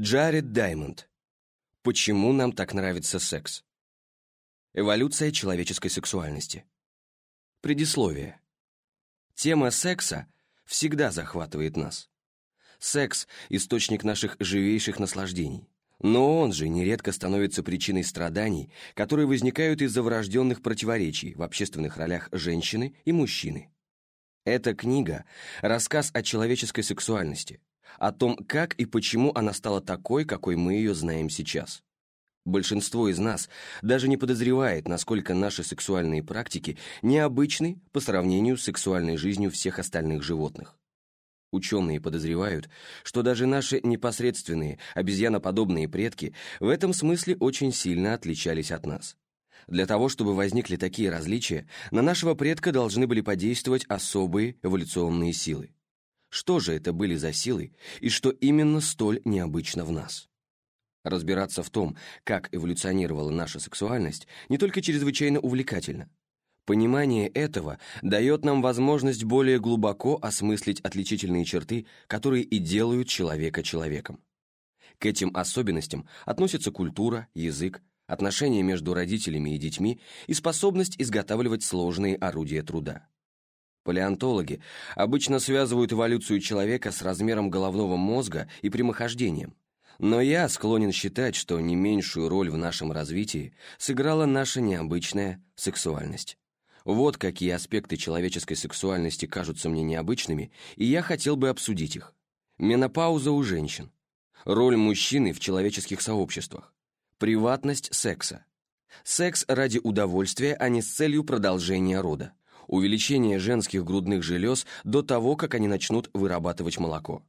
Джаред Даймонд. Почему нам так нравится секс? Эволюция человеческой сексуальности. Предисловие. Тема секса всегда захватывает нас. Секс – источник наших живейших наслаждений. Но он же нередко становится причиной страданий, которые возникают из-за врожденных противоречий в общественных ролях женщины и мужчины. Эта книга – рассказ о человеческой сексуальности, о том, как и почему она стала такой, какой мы ее знаем сейчас. Большинство из нас даже не подозревает, насколько наши сексуальные практики необычны по сравнению с сексуальной жизнью всех остальных животных. Ученые подозревают, что даже наши непосредственные обезьяноподобные предки в этом смысле очень сильно отличались от нас. Для того, чтобы возникли такие различия, на нашего предка должны были подействовать особые эволюционные силы. Что же это были за силы и что именно столь необычно в нас? Разбираться в том, как эволюционировала наша сексуальность, не только чрезвычайно увлекательно. Понимание этого дает нам возможность более глубоко осмыслить отличительные черты, которые и делают человека человеком. К этим особенностям относятся культура, язык, отношения между родителями и детьми и способность изготавливать сложные орудия труда. Палеонтологи обычно связывают эволюцию человека с размером головного мозга и прямохождением. Но я склонен считать, что не меньшую роль в нашем развитии сыграла наша необычная сексуальность. Вот какие аспекты человеческой сексуальности кажутся мне необычными, и я хотел бы обсудить их. Менопауза у женщин. Роль мужчины в человеческих сообществах. Приватность секса. Секс ради удовольствия, а не с целью продолжения рода увеличение женских грудных желез до того, как они начнут вырабатывать молоко.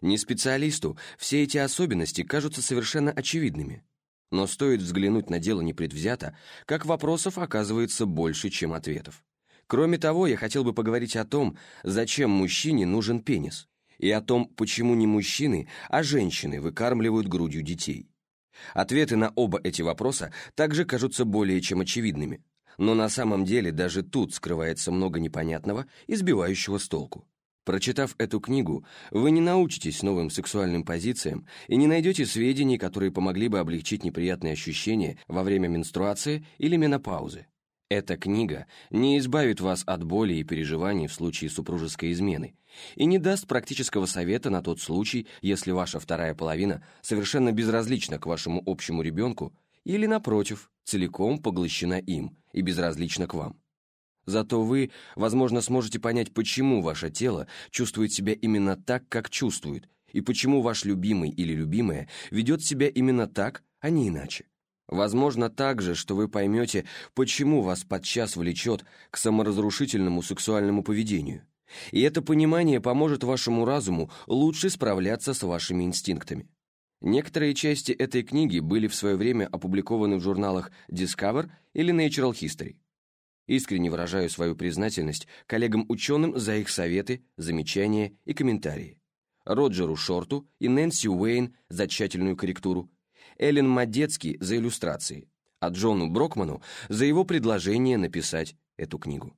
Не специалисту все эти особенности кажутся совершенно очевидными. Но стоит взглянуть на дело непредвзято, как вопросов оказывается больше, чем ответов. Кроме того, я хотел бы поговорить о том, зачем мужчине нужен пенис, и о том, почему не мужчины, а женщины выкармливают грудью детей. Ответы на оба эти вопроса также кажутся более чем очевидными. Но на самом деле даже тут скрывается много непонятного и сбивающего с толку. Прочитав эту книгу, вы не научитесь новым сексуальным позициям и не найдете сведений, которые помогли бы облегчить неприятные ощущения во время менструации или менопаузы. Эта книга не избавит вас от боли и переживаний в случае супружеской измены и не даст практического совета на тот случай, если ваша вторая половина совершенно безразлична к вашему общему ребенку или, напротив, целиком поглощена им и безразлична к вам. Зато вы, возможно, сможете понять, почему ваше тело чувствует себя именно так, как чувствует, и почему ваш любимый или любимая ведет себя именно так, а не иначе. Возможно также, что вы поймете, почему вас подчас влечет к саморазрушительному сексуальному поведению. И это понимание поможет вашему разуму лучше справляться с вашими инстинктами. Некоторые части этой книги были в свое время опубликованы в журналах Discover или Natural History. Искренне выражаю свою признательность коллегам-ученым за их советы, замечания и комментарии. Роджеру Шорту и Нэнси Уэйн за тщательную корректуру, Эллен Мадецки за иллюстрации, а Джону Брокману за его предложение написать эту книгу.